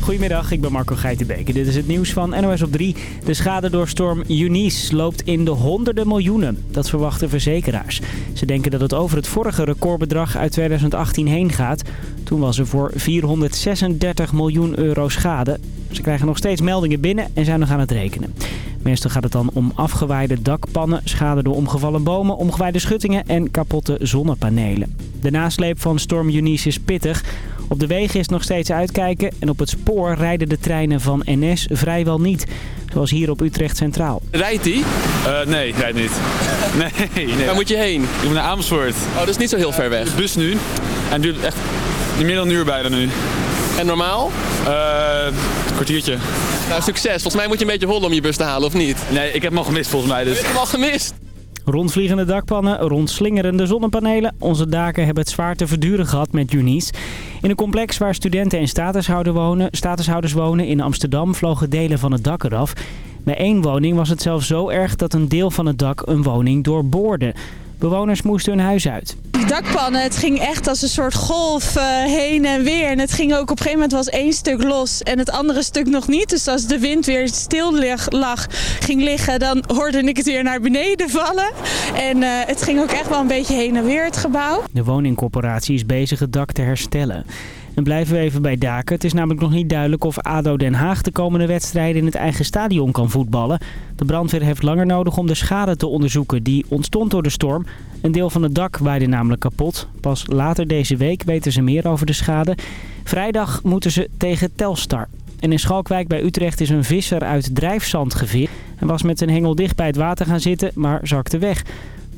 Goedemiddag, ik ben Marco Geitenbeek. Dit is het nieuws van NOS op 3. De schade door storm Eunice loopt in de honderden miljoenen. Dat verwachten verzekeraars. Ze denken dat het over het vorige recordbedrag uit 2018 heen gaat. Toen was er voor 436 miljoen euro schade. Ze krijgen nog steeds meldingen binnen en zijn nog aan het rekenen. Meestal gaat het dan om afgewaaide dakpannen, schade door omgevallen bomen, omgewaaide schuttingen en kapotte zonnepanelen. De nasleep van storm Eunice is pittig. Op de wegen is nog steeds uitkijken en op het spoor rijden de treinen van NS vrijwel niet. Zoals hier op Utrecht Centraal. Rijdt die? Uh, nee, rijdt niet. Nee, nee. Waar moet je heen? Ik moet naar Amersfoort. Oh, dat is niet zo heel ver weg. Bus nu. En duurt echt meer dan een uur bijna nu. En normaal? Uh, een kwartiertje. Nou, succes. Volgens mij moet je een beetje rollen om je bus te halen, of niet? Nee, ik heb hem al gemist volgens mij. Dus. Je hebt hem al gemist? Rondvliegende dakpannen, rondslingerende zonnepanelen. Onze daken hebben het zwaar te verduren gehad met Junice. In een complex waar studenten en statushouders wonen, statushouders wonen in Amsterdam vlogen delen van het dak eraf. Bij één woning was het zelfs zo erg dat een deel van het dak een woning doorboorde. Bewoners moesten hun huis uit. Die dakpannen, het ging echt als een soort golf uh, heen en weer. En het ging ook op een gegeven moment was één stuk los en het andere stuk nog niet. Dus als de wind weer stil lag, ging liggen, dan hoorde ik het weer naar beneden vallen. En uh, het ging ook echt wel een beetje heen en weer het gebouw. De woningcorporatie is bezig het dak te herstellen. En blijven we even bij daken. Het is namelijk nog niet duidelijk of ADO Den Haag de komende wedstrijden in het eigen stadion kan voetballen. De brandweer heeft langer nodig om de schade te onderzoeken die ontstond door de storm. Een deel van het dak waaide namelijk kapot. Pas later deze week weten ze meer over de schade. Vrijdag moeten ze tegen Telstar. En in Schalkwijk bij Utrecht is een visser uit drijfzand gevist. Hij was met zijn hengel dicht bij het water gaan zitten, maar zakte weg.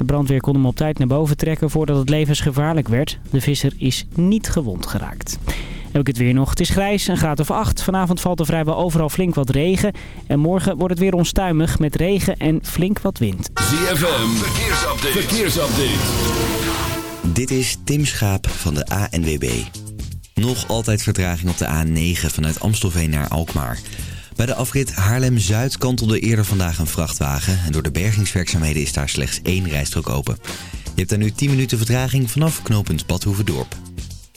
De brandweer kon hem op tijd naar boven trekken voordat het levensgevaarlijk werd. De visser is niet gewond geraakt. Heb ik het weer nog. Het is grijs, een graad of 8. Vanavond valt er vrijwel overal flink wat regen. En morgen wordt het weer onstuimig met regen en flink wat wind. ZFM, verkeersupdate. verkeersupdate. Dit is Tim Schaap van de ANWB. Nog altijd vertraging op de A9 vanuit Amstelveen naar Alkmaar. Bij de afrit Haarlem-Zuid kantelde eerder vandaag een vrachtwagen... en door de bergingswerkzaamheden is daar slechts één rijstrook open. Je hebt daar nu 10 minuten vertraging vanaf knooppunt Badhoevedorp.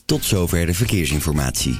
Tot zover de verkeersinformatie.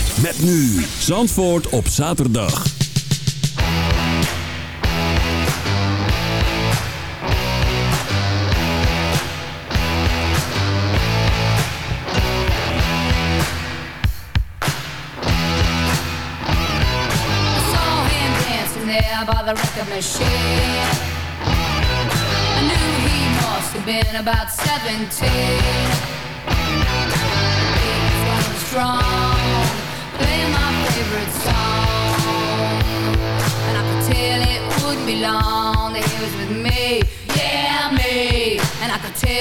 Met nu Zandvoort op zaterdag. by the record machine. I knew he must have been about 17. He was strong,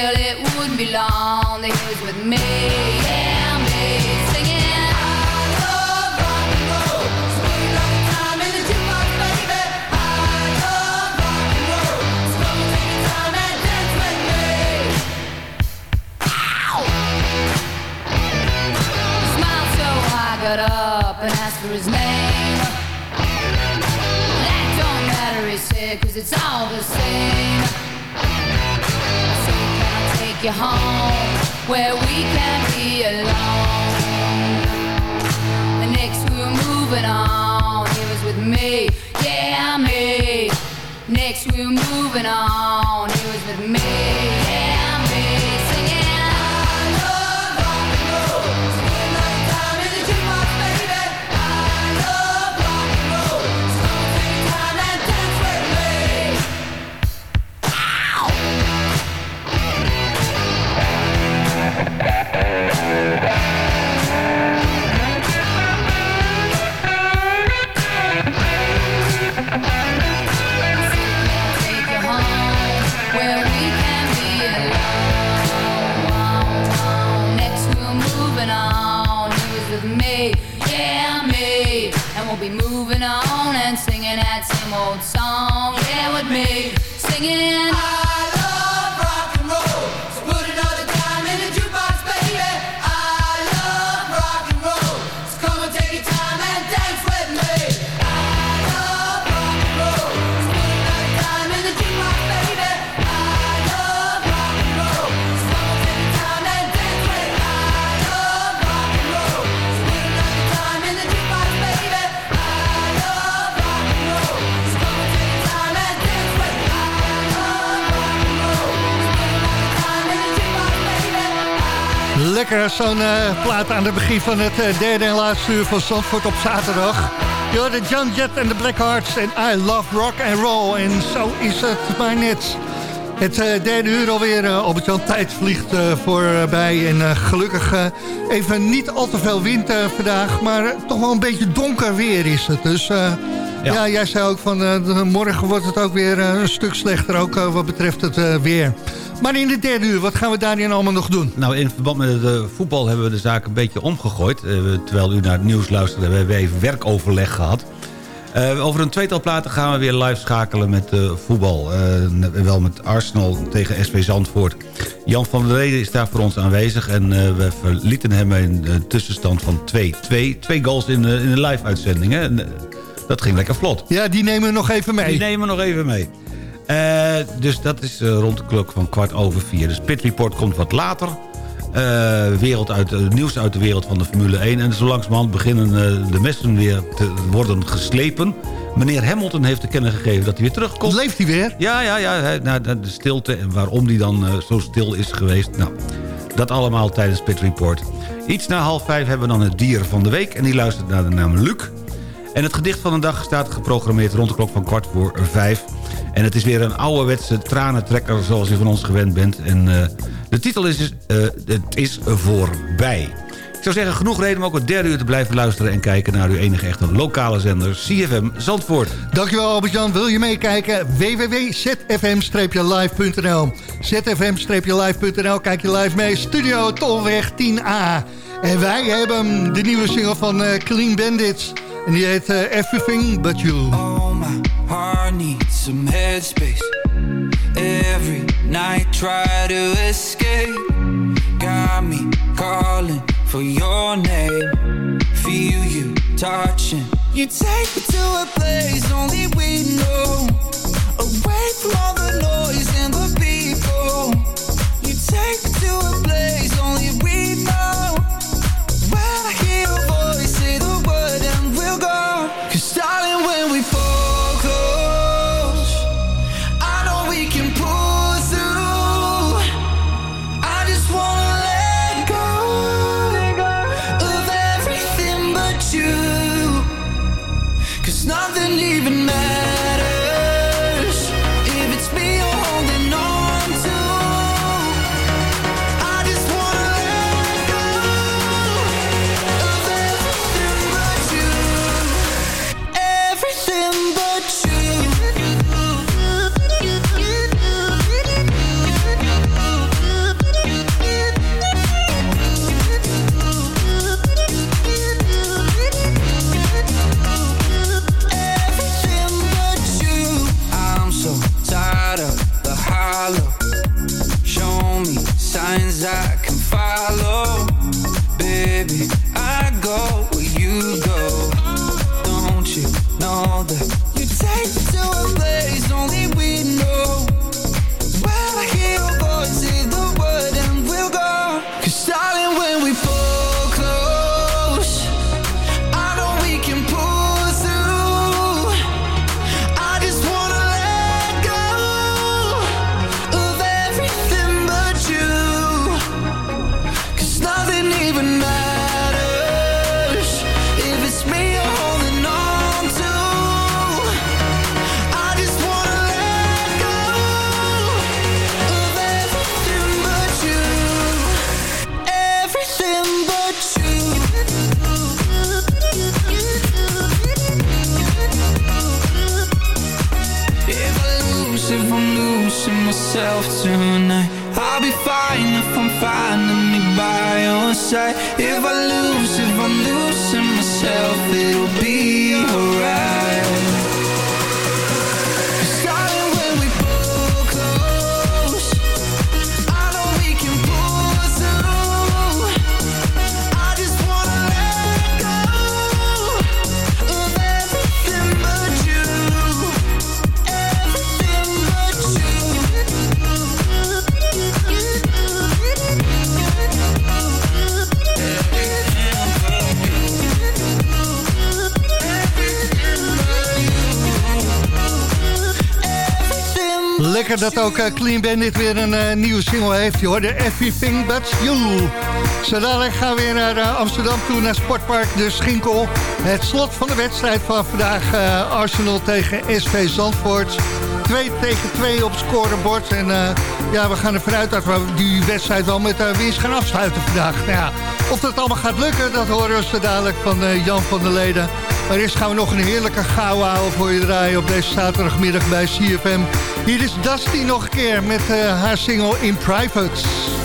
tell it wouldn't be long that he was with me, yeah, me. Lekker, zo'n eh, plaat aan het begin van het eh, derde en laatste uur van Zandvoort op zaterdag. Je hoorde John Jett en de Blackhearts en I Love Rock and Roll. En zo is het maar net. Het eh, derde uur alweer, uh, op het tijd vliegt voorbij. En gelukkig even niet al te veel wind vandaag, maar toch wel een beetje donker weer is het. Dus ja. jij zei ook van eh, morgen wordt het ook weer eh, een stuk slechter, ook eh, wat betreft het weer. Maar in de derde uur, wat gaan we daarin allemaal nog doen? Nou, in verband met het voetbal hebben we de zaak een beetje omgegooid. Terwijl u naar het nieuws luisterde, hebben we even werkoverleg gehad. Eh, over een tweetal platen gaan we weer live schakelen met voetbal. Wel met Arsenal tegen SV Zandvoort. Jan van der Reden is daar voor ons aanwezig. En we verlieten hem in de tussenstand van 2-2. Twee goals in de, in de live-uitzending. Dat ging lekker vlot. Ja, die nemen we nog even mee. Die nemen we nog even mee. Eh, dus dat is eh, rond de klok van kwart over vier. De Spit Report komt wat later. Eh, wereld uit, nieuws uit de wereld van de Formule 1. En zo langzamerhand beginnen de messen weer te worden geslepen. Meneer Hamilton heeft te kennen gegeven dat hij weer terugkomt. Leeft hij weer? Ja, ja, ja. Hij, nou, de stilte en waarom hij dan zo stil is geweest. Nou, dat allemaal tijdens Pit Report. Iets na half vijf hebben we dan het dier van de week. En die luistert naar de naam Luc. En het gedicht van de dag staat geprogrammeerd rond de klok van kwart voor vijf. En het is weer een ouderwetse tranentrekker zoals u van ons gewend bent. En eh, de titel is, eh, Het is voorbij. Ik zou zeggen, genoeg reden om ook het derde uur te blijven luisteren... en kijken naar uw enige echte lokale zender, CFM Zandvoort. Dankjewel Albert-Jan. Wil je meekijken? www.zfm-live.nl zfm-live.nl Kijk je live mee. Studio Tolweg 10A. En wij hebben de nieuwe single van eh, Clean Bandits. En die heet eh, Everything But You. Oh, my heart needs some headspace. Every night try to escape. Got me calling for your name. Feel you touching. You take me to a place only we know. Away from all the noise and the people. You take me to a place only we know. Dat ook eh, Clean Bandit weer een eh, nieuwe single heeft. Je hoorde Everything But You. Zo gaan we weer naar eh, Amsterdam toe, naar Sportpark De Schinkel. Het slot van de wedstrijd van vandaag. Arsenal tegen SV Zandvoort. 2 tegen 2 op het scorebord. En ja, we gaan ervan uit dat we die wedstrijd wel met uh, winst gaan afsluiten vandaag. Nou ja, of dat allemaal gaat lukken, dat horen we zo dadelijk van Jan van der Leden. Maar eerst gaan we nog een heerlijke gouden ouwe voor je draaien op deze zaterdagmiddag bij CFM. Hier is Dusty nog een keer met eh, haar single In Private.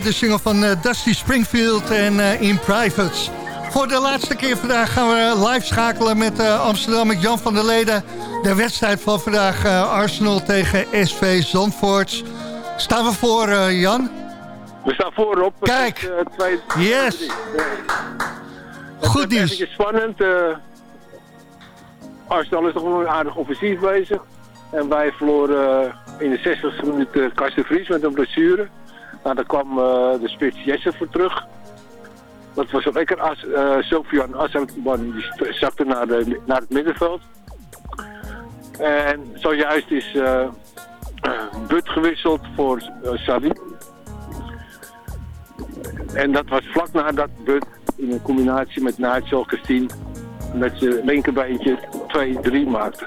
De single van eh, Dusty Springfield en eh, In Private. Voor de laatste keer vandaag gaan we live schakelen met eh, Amsterdam met Jan van der Leden. De wedstrijd van vandaag eh, Arsenal tegen SV Zandvoort. Staan we voor, eh, Jan? We staan voorop. Kijk. Het is, eh, twee- Yes. Het Goed is nieuws. eventjes spannend. eh Arsenal is toch wel aardig offensief bezig. En wij verloren eh, in de 60 minuut uh, Karsten Vries met een blessure. Nou, daar kwam eh, de spits Jesse voor terug. Dat was ook lekker. As, eh Sofian st- zakte naar, naar het middenveld. En zojuist is eh But gewisseld voor eh Savi. En dat was vlak nadat But in een combinatie met Nigel Christine met zijn linkerbeentje 2-3 maakte.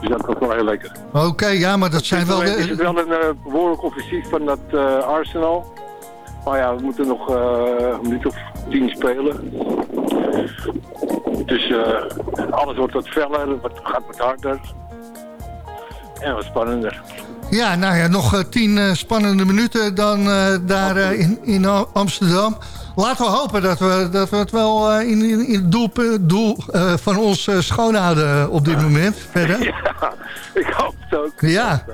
Dus dat was wel heel lekker. Oké, ja, maar dat zijn wel... Is het wel een eh, behoorlijk offensief van dat eh, Arsenal. Maar ja, we moeten nog eh, een minuut of tien spelen. Dus alles wordt wat feller, wat, gaat wat harder. En wat spannender. ja, nou ja, nog tien spannende minuten dan daar in, in Am- Amsterdam. Laten we hopen dat we, dat we het wel eh, in, in, in het doel, doel eh, van ons eh, schoonhouden op dit moment. Verder. Ja, ik hoop het ook. Ja.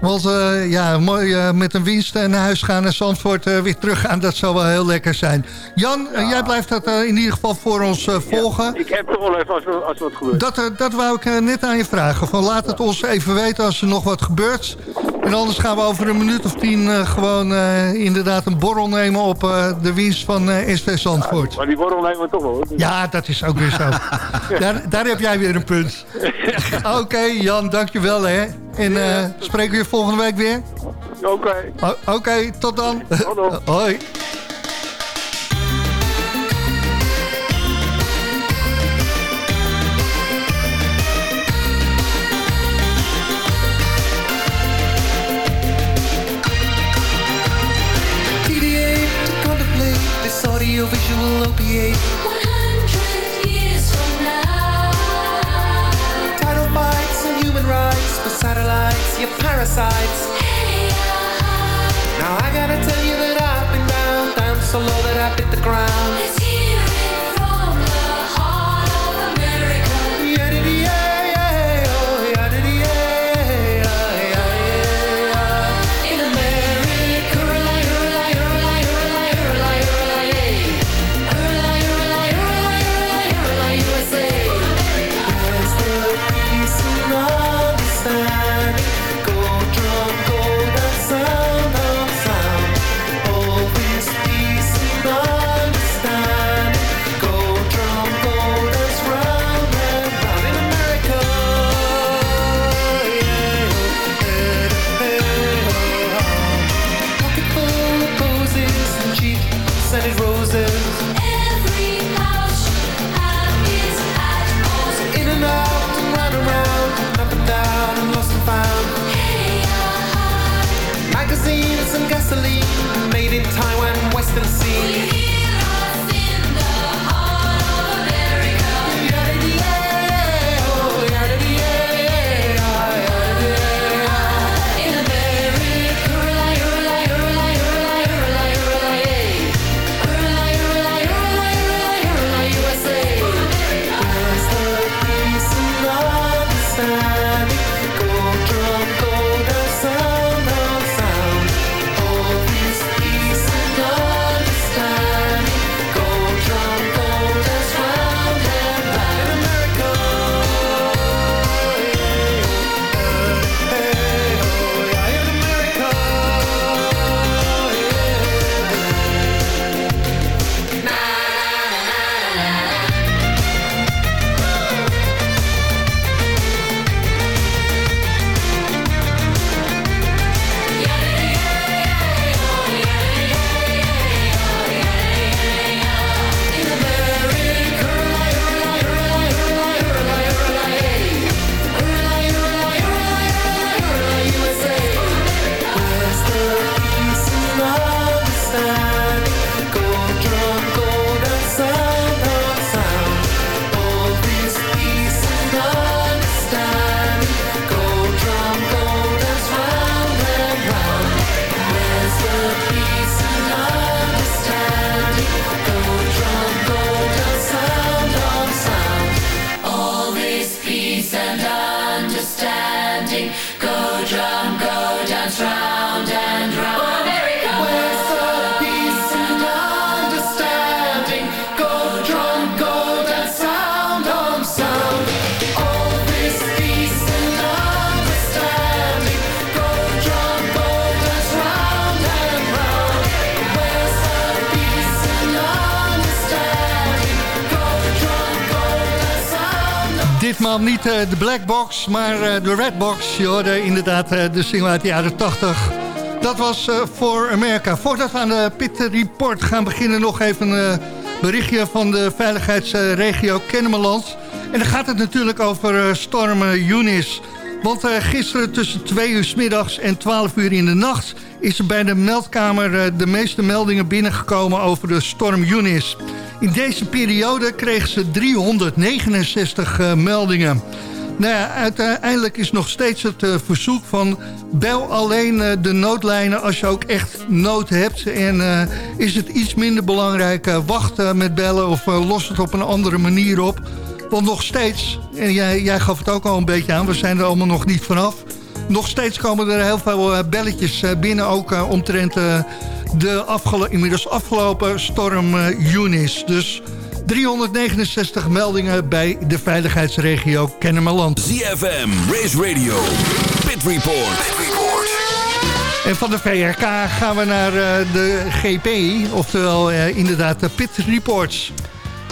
Want ja, mooi met een winst naar huis gaan naar Zandvoort eh, weer teruggaan. Dat zou wel heel lekker zijn. Jan, jij blijft dat in ieder geval voor ons volgen. Ik heb toch wel even als, er- als wat gebeurt. Dat, dat wou ik net aan je vragen. Van laat het ons even weten als er nog wat gebeurt. En anders gaan we over een minuut of tien eh, gewoon eh, inderdaad een borrel nemen op eh, de winst van SV Zandvoort. Maar die borrel nemen we toch wel. hoor. Ja, dat is ook weer zo. daar, daar heb jij weer een punt. Oké, Jan, dankjewel hè. En spreken we je volgende week weer? Oké. O- Oké, tot dan. Hoi. Ground. Niet eh, de Black Box, maar eh, de Red Box. Je hoorde inderdaad eh, de single uit de jaren 80. Dat was voor Amerika. Voordat we aan de Pit Report gaan beginnen... nog even een berichtje van de veiligheidsregio Kennemerland. En dan gaat het natuurlijk over storm Eunice. Want gisteren tussen 2 uur middags en 12 uur in de nacht... is er bij de meldkamer de meeste meldingen binnengekomen over de storm Eunice. In deze periode kregen ze 369 eh, meldingen. Nou ja, uiteindelijk is nog steeds het eh, verzoek van... bel alleen eh, de noodlijnen als je ook echt nood hebt. En is het iets minder belangrijk, wacht eh, met bellen... of los het op een andere manier op. Want nog steeds, en jij, jij gaf het ook al een beetje aan... we zijn er allemaal nog niet vanaf. Nog steeds komen er heel veel belletjes binnen... ook omtrent de afgelo- inmiddels afgelopen storm eh, Eunice. Dus... 369 meldingen bij de veiligheidsregio Kennemerland. ZFM, Race Radio, Pit Report. En van de VRK gaan we naar eh, de GP, oftewel eh, inderdaad de Pit Reports.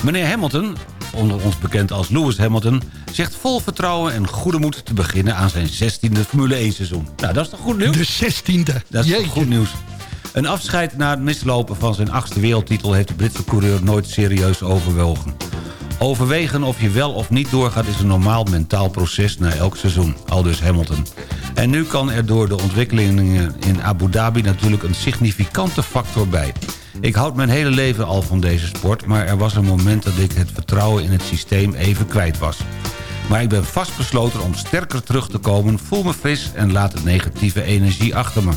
Meneer Hamilton, onder ons bekend als Lewis Hamilton... zegt vol vertrouwen en goede moed te beginnen aan zijn 16e Formule 1 seizoen. Nou, dat is toch goed nieuws? De 16e. Dat is toch goed nieuws. Een afscheid na het mislopen van zijn achtste wereldtitel... heeft de Britse coureur nooit serieus overwogen. Overwegen of je wel of niet doorgaat is een normaal mentaal proces na elk seizoen. Aldus Hamilton. En nu kan er door de ontwikkelingen in Abu Dhabi natuurlijk een significante factor bij. Ik houd mijn hele leven al van deze sport... maar er was een moment dat ik het vertrouwen in het systeem even kwijt was. Maar ik ben vastbesloten om sterker terug te komen... voel me fris en laat de negatieve energie achter me.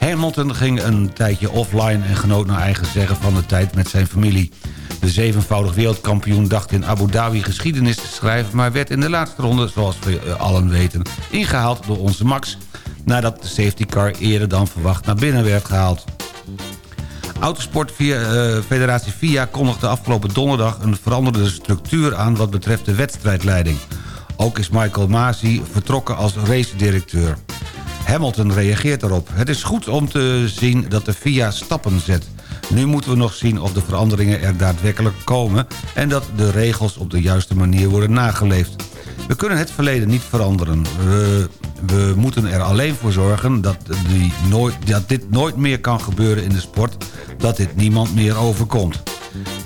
Hamilton ging een tijdje offline en genoot naar eigen zeggen van de tijd met zijn familie. De zevenvoudig wereldkampioen dacht in Abu Dhabi geschiedenis te schrijven... maar werd in de laatste ronde, zoals we allen weten, ingehaald door onze Max... nadat de safety car eerder dan verwacht naar binnen werd gehaald. Autosport via, eh, Federatie FIA kondigde afgelopen donderdag... een veranderde structuur aan wat betreft de wedstrijdleiding. Ook is Michael Masi vertrokken als race-directeur. Hamilton reageert erop. Het is goed om te zien dat de FIA stappen zet. Nu moeten we nog zien of de veranderingen er daadwerkelijk komen... en dat de regels op de juiste manier worden nageleefd. We kunnen het verleden niet veranderen. We, we moeten er alleen voor zorgen dat, nooit, dat dit nooit meer kan gebeuren in de sport... dat dit niemand meer overkomt.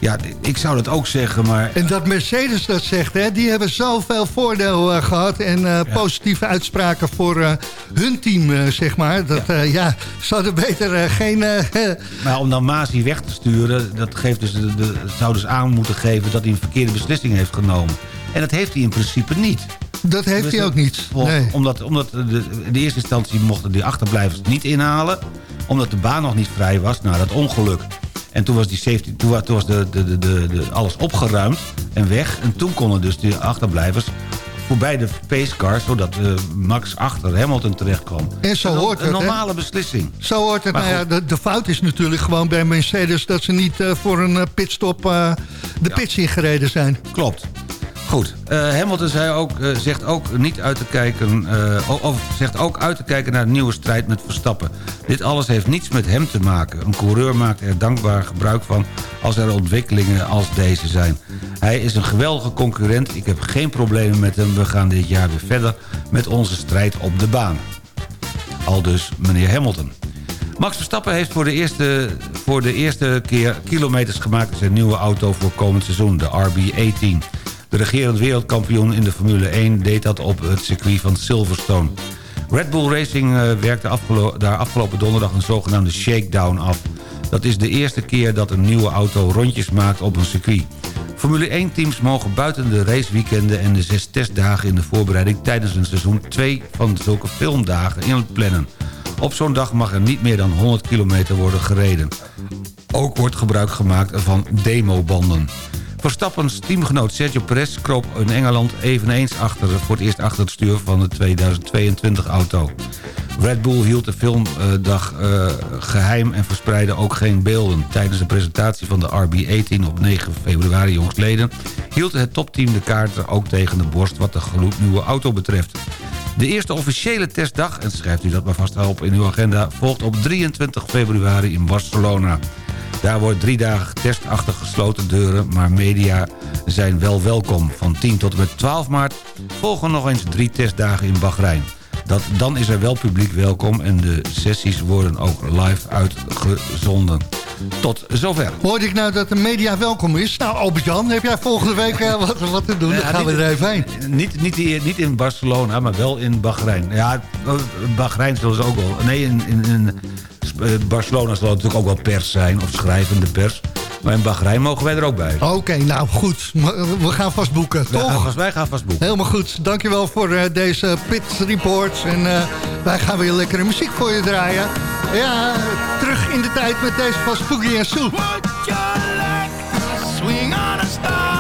Ja, ik zou dat ook zeggen, maar... En dat Mercedes dat zegt, hè, die hebben zoveel voordeel eh, gehad... en eh, positieve uitspraken voor eh, hun team, zeg maar. Dat, ja. ja, ze hadden beter geen... Maar om dan Masi weg te sturen, dat geeft dus de, de, zou dus aan moeten geven... dat hij een verkeerde beslissing heeft genomen. En dat heeft hij in principe niet. dat heeft hij ook niet. Nee. Omdat, omdat de, in de eerste instantie mochten die achterblijvers niet inhalen. Omdat de baan nog niet vrij was. Nou, dat ongeluk. En toen was, die safety, toen, wa- toen was de, de, de, de, de- alles opgeruimd en weg. En toen konden dus die achterblijvers voorbij de pacecar... zodat eh, Max achter Hamilton terecht kwam. En zo Een- hoort het, Een normale beslissing. Zo hoort het. Maar Nou ja, de, de fout is natuurlijk gewoon bij Mercedes... dat ze niet eh, voor een eh, pitstop de pits ingereden zijn. Klopt. Goed. Eh, Hamilton zei ook, eh, zegt ook niet uit te kijken... eh, of zegt ook uit te kijken naar een nieuwe strijd met Verstappen. Dit alles heeft niets met hem te maken. Een coureur maakt er dankbaar gebruik van... als er ontwikkelingen als deze zijn. Hij is een geweldige concurrent. Ik heb geen problemen met hem. We gaan dit jaar weer verder met onze strijd op de baan. Al dus meneer Hamilton. Max Verstappen heeft voor de, eerste, voor de eerste keer kilometers gemaakt... in zijn nieuwe auto voor komend seizoen, de RB18. De regerend wereldkampioen in de Formule 1 deed dat op het circuit van Silverstone. Red Bull Racing eh, werkte daar afgelopen donderdag een zogenaamde shakedown af. Dat is de eerste keer dat een nieuwe auto rondjes maakt op een circuit. Formule 1-teams mogen buiten de raceweekenden en de zes testdagen in de voorbereiding... tijdens een seizoen twee van zulke filmdagen inplannen. Op zo'n dag mag er niet meer dan 100 kilometer worden gereden. Ook wordt gebruik gemaakt van demobanden. Verstappens teamgenoot Sergio Perez kroop in Engeland eveneens achter, voor het eerst achter het stuur van de 2022-auto. Red Bull hield de filmdag eh, geheim en verspreidde ook geen beelden. Tijdens de presentatie van de RB18 op 9 februari jongstleden... hield het topteam de kaarten ook tegen de borst wat de gloednieuwe auto betreft. De eerste officiële testdag, en schrijft u dat maar vast op in uw agenda... volgt op 23 februari in Barcelona. Daar wordt drie dagen getest achter gesloten deuren... maar media zijn wel welkom. Van 10 tot en met 12 maart volgen nog eens drie testdagen in Bahrein. Dat, dan is er wel publiek welkom en de sessies worden ook live uitgezonden. Tot zover. Hoorde ik nou dat de media welkom is? Nou, Albert-Jan, heb jij volgende week eh, wat, wat te doen? Dan gaan we er even heen. Niet, niet, niet in Barcelona, maar wel in Bahrein. Ja, Bahrein zullen ze ook wel... Nee, in, in, in eh, Barcelona zal het natuurlijk ook wel pers zijn, of schrijvende pers. Maar in Bahrein mogen wij er ook bij. Oké, nou goed. Eh, We gaan vast boeken, Wij toch? gaan vast, wij gaan vast boeken. Helemaal goed. Dankjewel voor eh, deze Pit Report. En eh, wij gaan weer lekkere muziek voor je draaien. Ja, terug in de tijd met deze van Spooky en Sue. Swing on a star.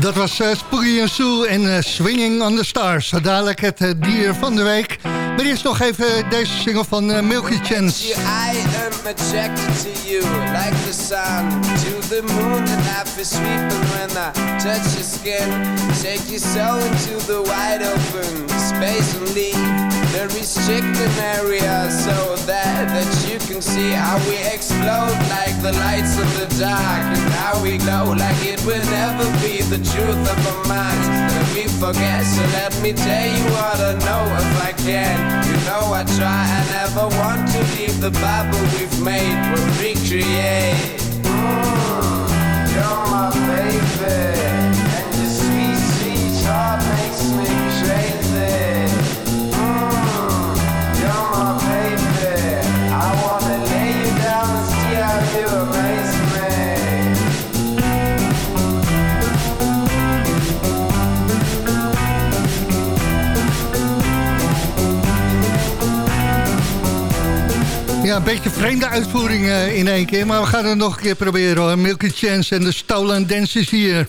Dat was eh, Spooky en Sue en eh, Swinging on the Stars. Dadelijk het eh, dier van de week. Maar eerst nog even deze single van eh, Milky Chance. I am attracted to you like the sun. To the moon and feel sweeping when I touch your skin. Take you so into the wide open space and leave the restricted area so that that you can see how we explode like the lights in the dark. And how we glow like it will never be the truth of our minds forget so let me tell you what I know if I can. You know I try I never want to leave the Bible we've made we'll recreate Mm, You're my baby And your sweet, sweet heart makes me crazy Ja, een beetje vreemde uitvoering eh, in één keer. Maar we gaan het nog een keer proberen hoor. Milky Chance en de Stolen Dances hier.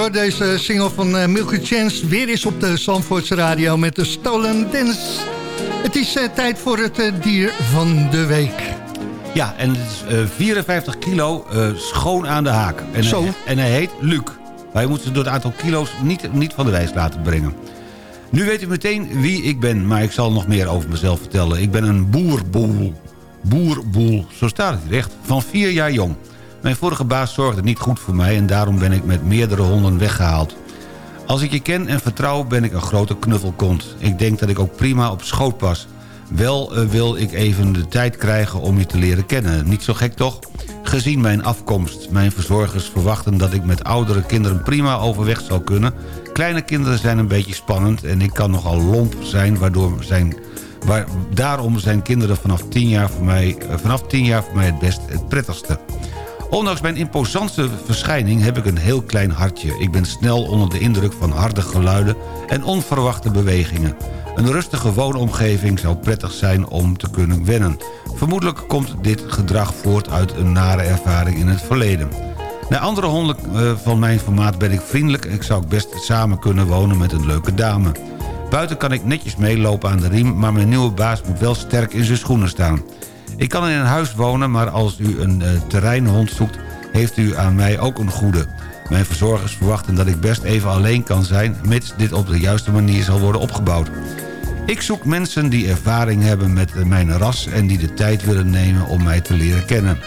Hoor, deze single van eh, Milky Chance. Weer eens op de Zandvoortse radio met de Stolen Dance. Het is eh, tijd voor het eh, dier van de week. Ja, en het is eh, 54 kilo schoon aan de haak. En Zo. Hij, en hij heet Luc. Wij moeten ze door het aantal kilo's niet, niet van de wijs laten brengen. Nu weet u meteen wie ik ben, maar ik zal nog meer over mezelf vertellen. Ik ben een boerboel. Boerboel, zo staat het hier echt, van vier jaar jong. Mijn vorige baas zorgde niet goed voor mij... en daarom ben ik met meerdere honden weggehaald. Als ik je ken en vertrouw, ben ik een grote knuffelkont. Ik denk dat ik ook prima op schoot pas. Wel eh, wil ik even de tijd krijgen om je te leren kennen. Niet zo gek toch? Gezien mijn afkomst. Mijn verzorgers verwachten dat ik met oudere kinderen prima overweg zal kunnen. Kleine kinderen zijn een beetje spannend... en ik kan nogal lomp zijn, waardoor zijn... Waar, daarom zijn kinderen vanaf 10 jaar voor mij, eh, vanaf 10 jaar voor mij het best het prettigste. Ondanks mijn imposante verschijning heb ik een heel klein hartje. Ik ben snel onder de indruk van harde geluiden en onverwachte bewegingen. Een rustige woonomgeving zou prettig zijn om te kunnen wennen. Vermoedelijk komt dit gedrag voort uit een nare ervaring in het verleden. Naar andere honden eh, van mijn formaat ben ik vriendelijk... en ik zou best samen kunnen wonen met een leuke dame. Buiten kan ik netjes meelopen aan de riem... maar mijn nieuwe baas moet wel sterk in zijn schoenen staan. Ik kan in een huis wonen, maar als u een eh, terreinhond zoekt... heeft u aan mij ook een goede. Mijn verzorgers verwachten dat ik best even alleen kan zijn... mits dit op de juiste manier zal worden opgebouwd. Ik zoek mensen die ervaring hebben met eh, mijn ras... en die de tijd willen nemen om mij te leren kennen.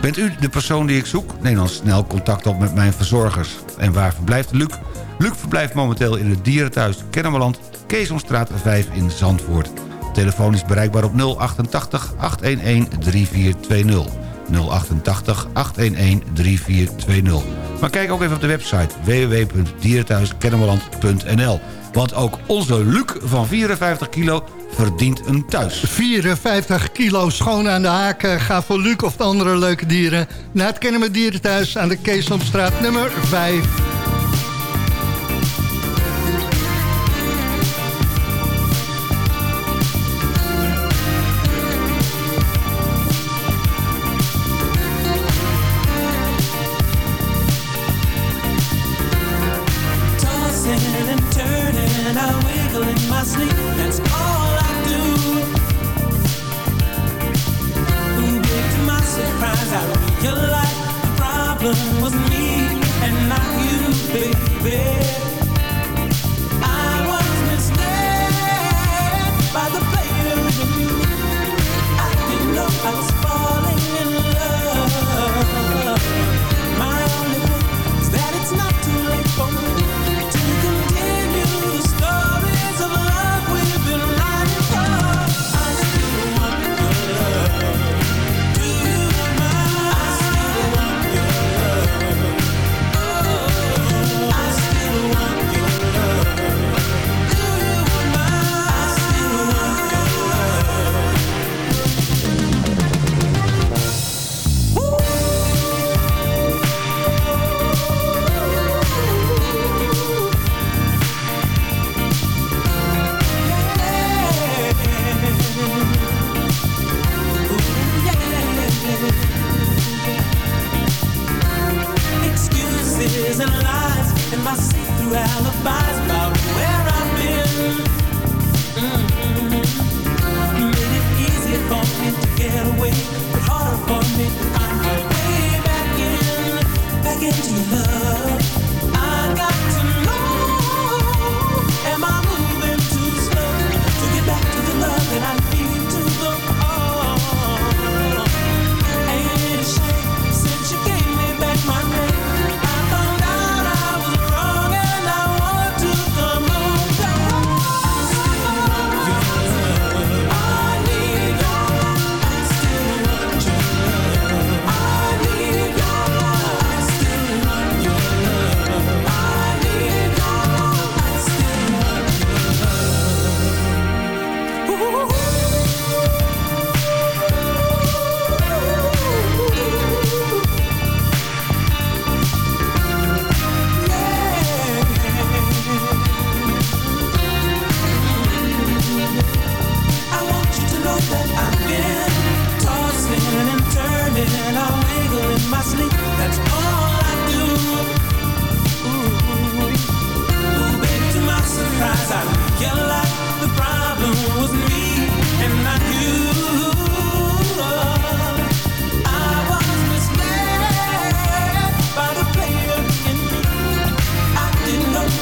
Bent u de persoon die ik zoek? Neem dan snel contact op met mijn verzorgers. En waar verblijft Luc? Luc verblijft momenteel in het dierenthuis Kennemerland... Keesomstraat 5 in Zandvoort. Telefoon is bereikbaar op 088 811 3420. 088 811 3420. Maar kijk ook even op de website www.dierenthuiskennemerland.nl. Want ook onze Luc van 54 kilo verdient een thuis. 54 kilo schoon aan de haak. Eh, Ga voor Luc of de andere leuke dieren naar het Kennemer Dierenthuis aan de Keesomstraat nummer 5.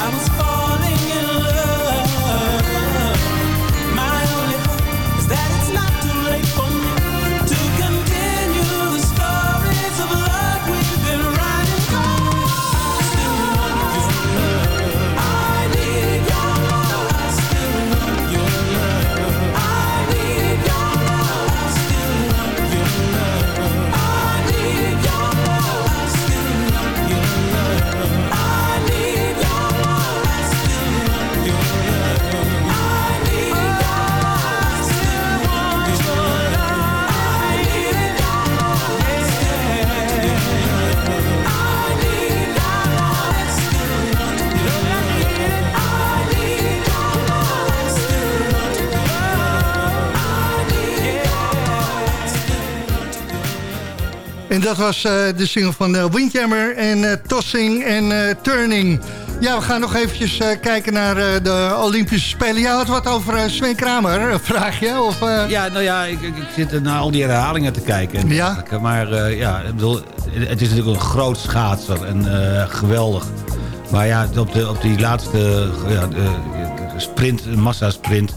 I was dat was eh, de single van uh, Windjammer en eh, Tossing en eh, Turning. Ja, we gaan nog eventjes eh, kijken naar eh, de Olympische Spelen. Ja, had wat over eh, Sven Kramer, een vraagje? Of, eh, Ja, nou ja, ik, ik, zit naar al die herhalingen te kijken. En Ja? Maar eh, ja, ik bedoel, het is natuurlijk een groot schaatser en eh, geweldig. Maar ja, op, de, op die laatste ja, sprint, massasprint...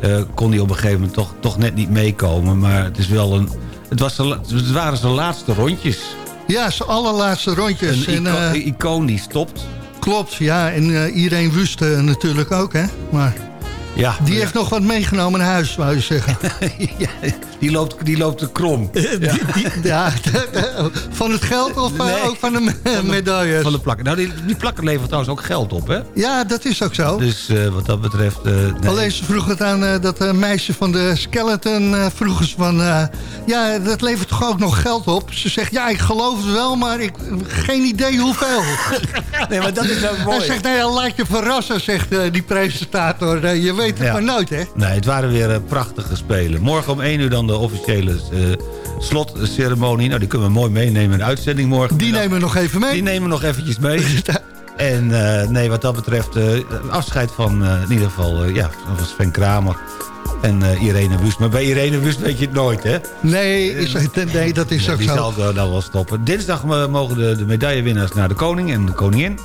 eh kon hij op een gegeven moment toch, toch net niet meekomen. Maar het is wel een... Het, was de het waren zijn laatste rondjes. ja, zijn allerlaatste rondjes. Een En, ico- een icoon die stopt. klopt, ja. En eh, iedereen Wust eh, natuurlijk ook, hè. Maar Ja, die heeft nog wat meegenomen naar huis, wou je zeggen. ja, die, loopt, die loopt te krom. Ja. ja, van het geld of eh, Nee. ook van de me- medailles? Van de plakken. Nou, die, die plakken leveren trouwens ook geld op, hè? Ja, dat is ook zo. Dus eh, wat dat betreft... eh, nee. Alleen ze vroeg het aan eh, dat meisje van de skeleton. eh vroegen ze van, eh, ja, dat levert toch ook nog geld op? Ze zegt, ja, ik geloof het wel, maar ik geen idee hoeveel. Nee, maar dat is mooi. Hij zegt, nou ja, laat je verrassen, zegt eh, die presentator. Je weet het Ja. maar nooit, hè? Nee, het waren weer prachtige spelen. Morgen om 1 uur dan de officiële eh, slotceremonie. Nou, die kunnen we mooi meenemen in de uitzending morgen. Die nemen we nog even mee. Die nemen we nog eventjes mee. en eh, nee, wat dat betreft, eh, afscheid van in ieder geval ja, van Sven Kramer en Irene Wust. Maar bij Irene Wust weet je het nooit, hè? Nee, is, nee dat is Ja, ook die zo. zal dan wel stoppen. Dinsdag mogen de, de medaillewinnaars naar de koning en de koningin.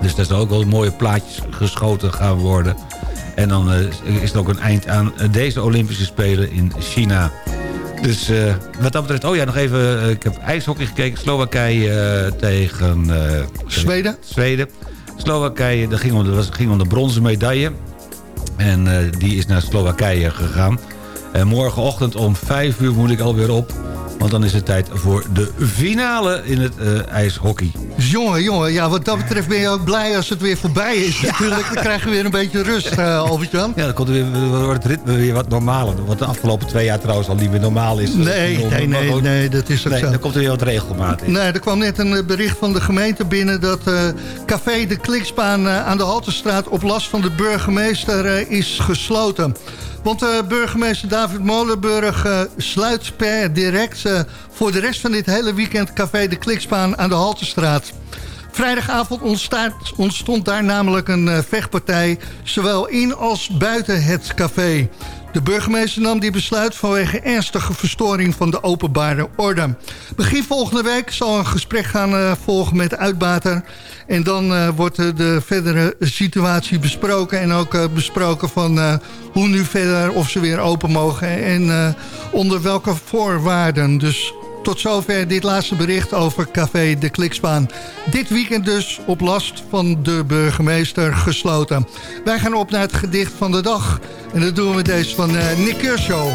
Dus daar zal ook wel mooie plaatjes geschoten gaan worden. En dan eh, is er ook een eind aan deze Olympische Spelen in China. Dus eh, wat dat betreft... Oh ja, nog even... eh, ik heb ijshockey gekeken. Slowakije tegen... Zweden? Zweden. Slowakije, dat ging om de, dat ging om de bronzen medaille. En die is naar Slowakije gegaan. En morgenochtend om 5 uur moet ik alweer op. Want dan is het tijd voor de finale in het eh, ijshockey. Jongen, jongen, ja, wat dat betreft ben je ook blij als het weer voorbij is. Natuurlijk, dan krijgen we weer een beetje rust, eh Albert-Jan. Ja, dan komt er weer, wordt het ritme weer wat normaler. Wat de afgelopen twee jaar trouwens al niet meer normaal is. Nee, nee, Maar nee, goed, nee, dat is ook nee, zo. dan komt er weer wat regelmaat in. Nee, er kwam net een eh, bericht van de gemeente binnen... dat eh, café De Kliksbaan eh, aan de Haltestraat op last van de burgemeester eh, is gesloten. Want uh, burgemeester David Molenburg uh, sluit per direct... Uh, voor de rest van dit hele weekend café De Kliksbaan aan de Haltestraat. Vrijdagavond ontstaat, ontstond daar namelijk een vechtpartij... zowel in als buiten het café. De burgemeester nam die besluit vanwege ernstige verstoring van de openbare orde. Begin volgende week zal een gesprek gaan uh, volgen met uitbater. En dan uh, wordt de verdere situatie besproken. En ook besproken van hoe nu verder, of ze weer open mogen. En onder welke voorwaarden. Dus tot zover dit laatste bericht over Café de Klikspaan. Dit weekend dus op last van de burgemeester gesloten. Wij gaan op naar het gedicht van de dag. En dat doen we met deze van uh, Nick Kershaw.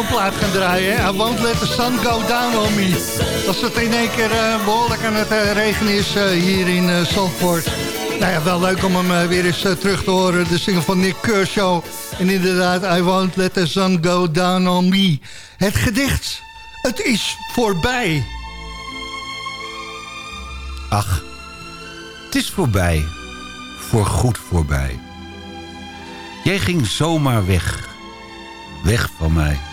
Zo'n plaat gaan draaien. Hè? I won't let the sun go down on me. Als het in één keer eh, behoorlijk aan het uh, regenen is uh, hier in Zandvoort. Nou ja, wel leuk om hem weer eens terug te horen. De single van Nick Kershaw. En inderdaad, I won't let the sun go down on me. Het gedicht, het is voorbij. Ach, het is voorbij. Voor goed voorbij. Jij ging zomaar weg. Weg van mij.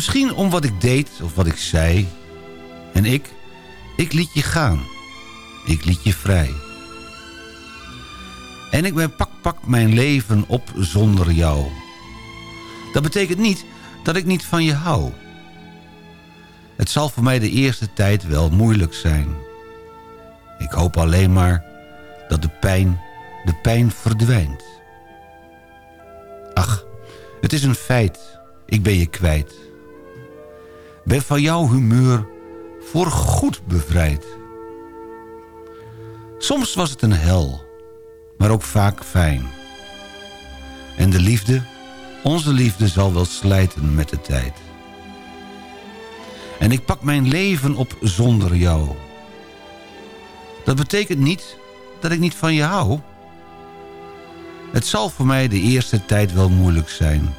Misschien om wat ik deed of wat ik zei. En ik, ik liet je gaan. Ik liet je vrij. En ik ben pak pak mijn leven op zonder jou. Dat betekent niet dat ik niet van je hou. Het zal voor mij de eerste tijd wel moeilijk zijn. Ik hoop alleen maar dat de pijn, de pijn verdwijnt. Ach, het is een feit, ik ben je kwijt. Ben van jouw humeur voor goed bevrijd. Soms was het een hel, maar ook vaak fijn. En de liefde, onze liefde zal wel slijten met de tijd. En ik pak mijn leven op zonder jou. Dat betekent niet dat ik niet van je hou. Het zal voor mij de eerste tijd wel moeilijk zijn.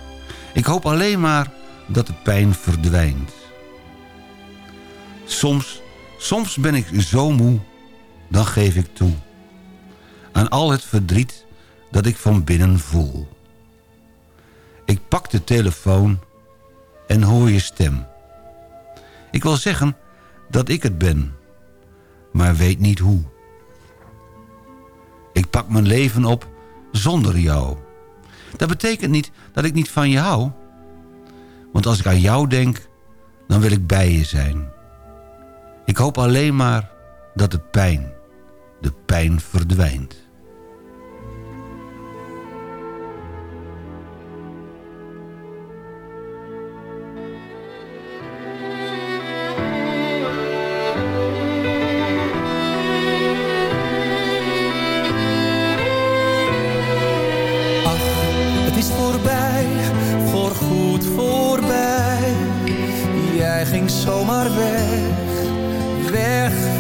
Ik hoop alleen maar dat de pijn verdwijnt. Soms, soms ben ik zo moe, dan geef ik toe. Aan al het verdriet dat ik van binnen voel. Ik pak de telefoon en hoor je stem. Ik wil zeggen dat ik het ben, maar weet niet hoe. Ik pak mijn leven op zonder jou. Dat betekent niet dat ik niet van je hou. Want als ik aan jou denk, dan wil ik bij je zijn. Ik hoop alleen maar dat de pijn, de pijn verdwijnt. Het is voorbij, voorgoed voorbij. Jij ging zomaar weg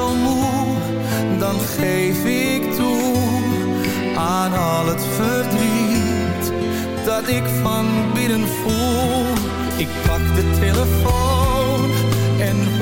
Moe, dan geef ik toe aan al het verdriet dat ik van binnen voel. Ik pak de telefoon en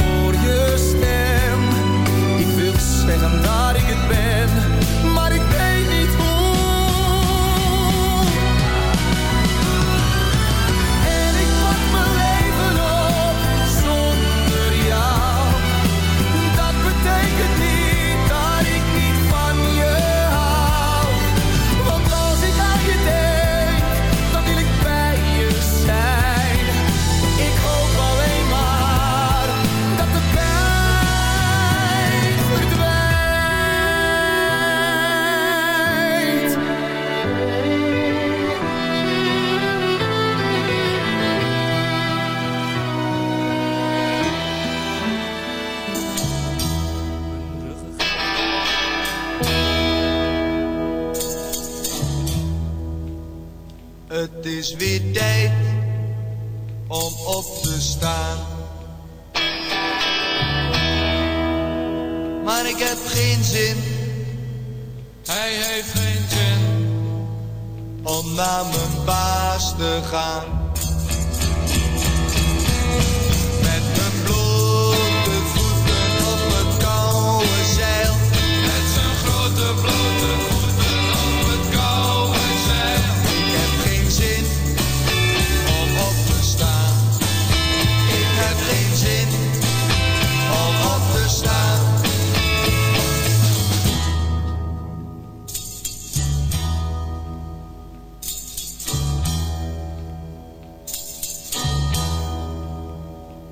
Het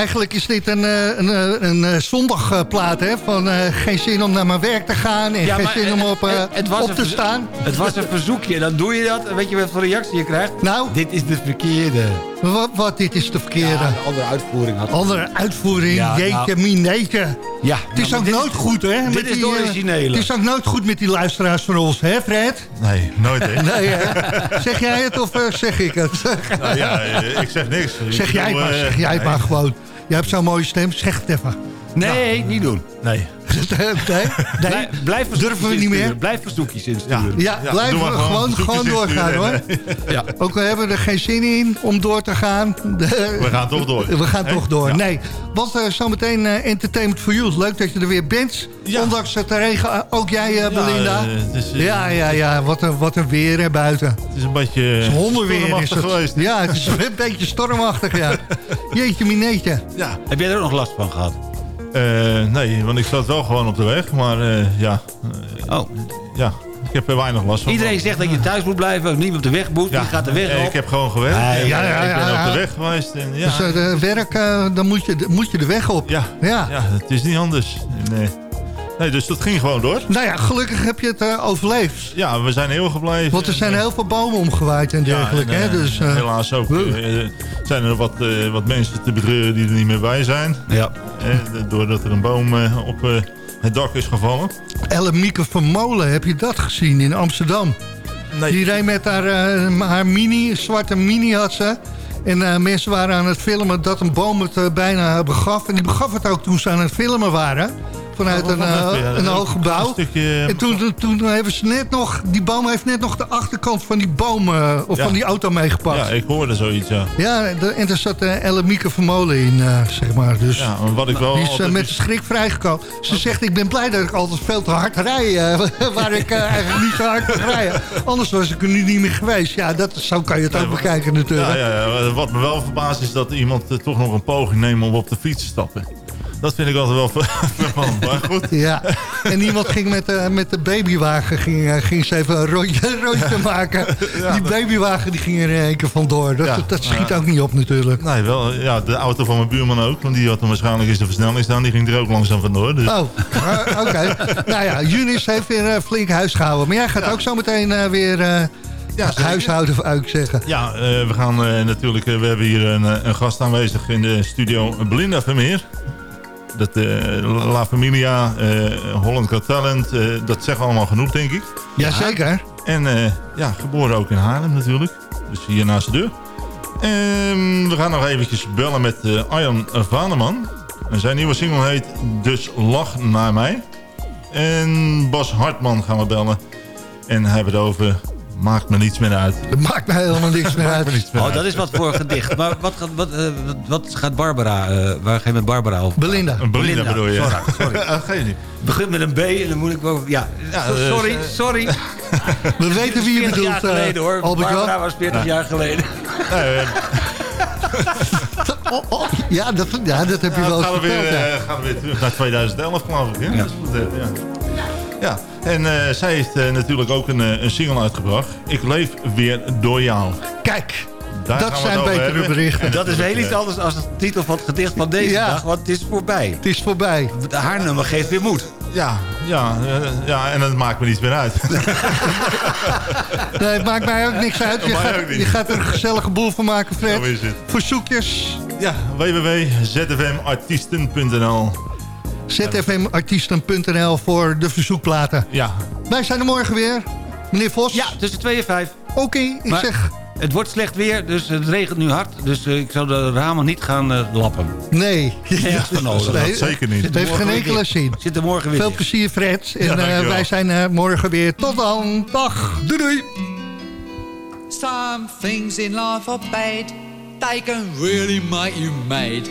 Eigenlijk is dit een, eh, een, eh, een, eh, zondagplaat, hè? Van eh, geen zin om naar mijn werk te gaan en Ja, geen zin om op, het- het was op te staan. Het was een verzoekje. Dan doe je dat. En weet je wat voor reactie je krijgt? Nou? Dit is de verkeerde. Wat, wat, dit is de verkeerde. Ja, een andere uitvoering had. Andere uitvoering, Ja, jeetje, nou. mineetje. Ja, Het is nou, ook maar nooit goed, hè? dit met is die, de originele. Het is ook nooit goed met die luisteraars van ons, hè Fred? Nee, nooit hè. Nee, hè? Zeg jij het of zeg ik het? Nou ja, ik zeg niks. Ik Zeg jij maar, zeg jij maar gewoon. Je hebt zo'n mooie stem, zeg het even. Nee, niet doen. Nee. nee? nee? Blijf, blijf Durven we niet meer? insturen. Blijf verzoekjes insturen. Ja, we maar gewoon gewoon, doorgaan hoor. Ja. Ook al hebben we er geen zin in om door te gaan. We gaan toch door. We gaan toch door. Ja. Nee, want eh, zometeen eh, Entertainment for You. Leuk dat je er weer bent. Ja. Ondanks het regen. eh, ook jij, eh, Belinda. ja, ja, ja. Wat een, wat een weer hè, buiten. Het is een beetje Het is hondenweer is het. geweest. Ja, het is een beetje stormachtig, ja. Jeetje, mineetje. Ja. Heb jij er ook nog last van gehad? Eh, nee, want ik zat wel gewoon op de weg. Maar eh, ja, Oh. ja, ik heb er weinig last van. Iedereen zegt dat je thuis moet blijven, niet op de weg moet. ja, Je gaat de weg op. Ik heb gewoon gewerkt. Ja, ja, ja, ik ben op de weg geweest. En, ja, Dus eh, werk, dan moet je, moet je de weg op. ja, Ja. ja, het is niet anders. En, eh, nee, dus dat ging gewoon door. Nou ja, gelukkig heb je het eh, overleefd. Ja, we zijn heel gebleven. Want er zijn En, heel veel bomen omgewaaid en ja, dergelijke. en, hè? Dus, eh, helaas ook. eh, zijn er wat, wat mensen te betreuren die er niet meer bij zijn. Ja. Doordat er een boom op het dak is gevallen. Ellemieke van Molen, heb je dat gezien in Amsterdam? Nee. Die reed met haar, haar mini, zwarte mini had ze. En mensen waren aan het filmen dat een boom het bijna begaf. En die begaf het ook toen ze aan het filmen waren. Vanuit een, eh, een hoog gebouw. een stukje- En toen, toen, hebben ze net nog, die boom heeft net nog de achterkant van die boom, eh, of Ja. van die auto meegepakt. Ja, ik hoorde zoiets, ja. en daar zat uh, Ellemieke Vermolen in, eh, zeg maar. Dus Ja, wat ik wel die is eh, met de schrik vrijgekomen. Ze zegt, ik ben blij dat ik altijd veel te hard rij, eh, waar ik eh, eigenlijk niet zo hard mag rijden. Anders was ik er nu niet meer geweest. Ja, dat, zo kan je het ook bekijken natuurlijk. Ja, ja, wat me wel verbaast is dat iemand eh, toch nog een poging neemt om op de fiets te stappen. Dat vind ik altijd wel vervelend. Maar goed. Ja, en iemand ging met, de met de babywagen ging, eh, ging ze even een rondje, een rondje maken. die babywagen die ging er in één keer vandoor. Dat, Ja. dat schiet Ja. ook niet op natuurlijk. Nee, wel, ja, de auto van mijn buurman ook. Want die had hem waarschijnlijk in zijn versnelling staan. Die ging er ook langzaam vandoor. Dus. Oh, eh, oké. nou ja, Junis heeft weer eh, flink huis gehouden. Maar jij gaat ook zo meteen eh, weer eh, huishouden, zou ik zeggen. Ja, eh, we gaan eh, natuurlijk... eh, we hebben hier een, eh, een gast aanwezig in de studio. Belinda Vermeer. Dat eh, La Familia, eh, Holland Got Talent. eh, dat zeggen allemaal genoeg, denk ik. Jazeker. En ja, geboren ook in Haarlem natuurlijk. Dus hier naast de deur. En we gaan nog eventjes bellen met Arjan Vaneman. En zijn nieuwe single heet Dus Lach Naar Mij. En Bas Hartman gaan we bellen. En hebben het over Maakt me niets meer uit. Dat maakt me helemaal niks meer uit. Oh, dat is wat voor gedicht. Maar wat gaat, wat, eh, wat- gaat Barbara, eh, waar ga je met Barbara over? Belinda. Belinda bedoel je? Sorry, sorry. Geen niet. Begint met een B en dan moet ik wel... Ja, Ja, eh, sorry, eh, sorry. We weten wie je 40 bedoelt, jaar geleden hoor. Albert. Barbara was 40 jaar geleden. Nee, Oh, oh, ja, dat, ja, dat heb je Ja, wel dan gaan we, weer, gaan we weer terug naar 2011, geloof ik. Hè? Ja. ja. Ja, en eh, zij heeft eh, natuurlijk ook een, eh, een single uitgebracht. Ik leef weer door jou. Kijk, Daar dat gaan we zijn betere hebben. berichten. En dat is heel iets anders dan de titel van het gedicht van deze Ja. dag, want het is voorbij. Het is voorbij. Haar nummer geeft weer moed. Ja, ja, ja, en dat maakt me niets meer uit. Nee, het maakt mij ook niks uit. Je gaat, je er een gezellige boel van maken, Fred. Zo is het. Verzoekjes. Ja, www.zfmartiesten.nl zfmartiesten.nl voor de verzoekplaten. Ja. Wij zijn er morgen weer. Meneer Vos. Ja, tussen 2 en 5. Oké, ik Maar zeg Het wordt slecht weer, dus het regent nu hard. Dus eh, ik zou de ramen niet gaan eh, lappen. nee. Nodig. Nee, Dat zeker niet. Het heeft geen enkele zin. Zit er morgen weer Veel plezier, Fred. En Ja, eh, wij zijn morgen weer. Tot dan. Dag. Doei doei. Some things in life are bad. They can really make you mad.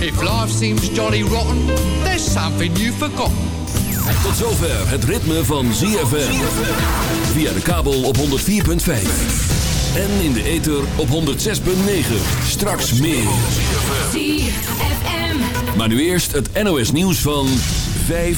If life seems jolly rotten, there's something you've forgotten. Tot zover het ritme van ZFM. Via de kabel op 104.5. En in de ether op 106.9. Straks meer. ZFM. Maar nu eerst het NOS nieuws van 5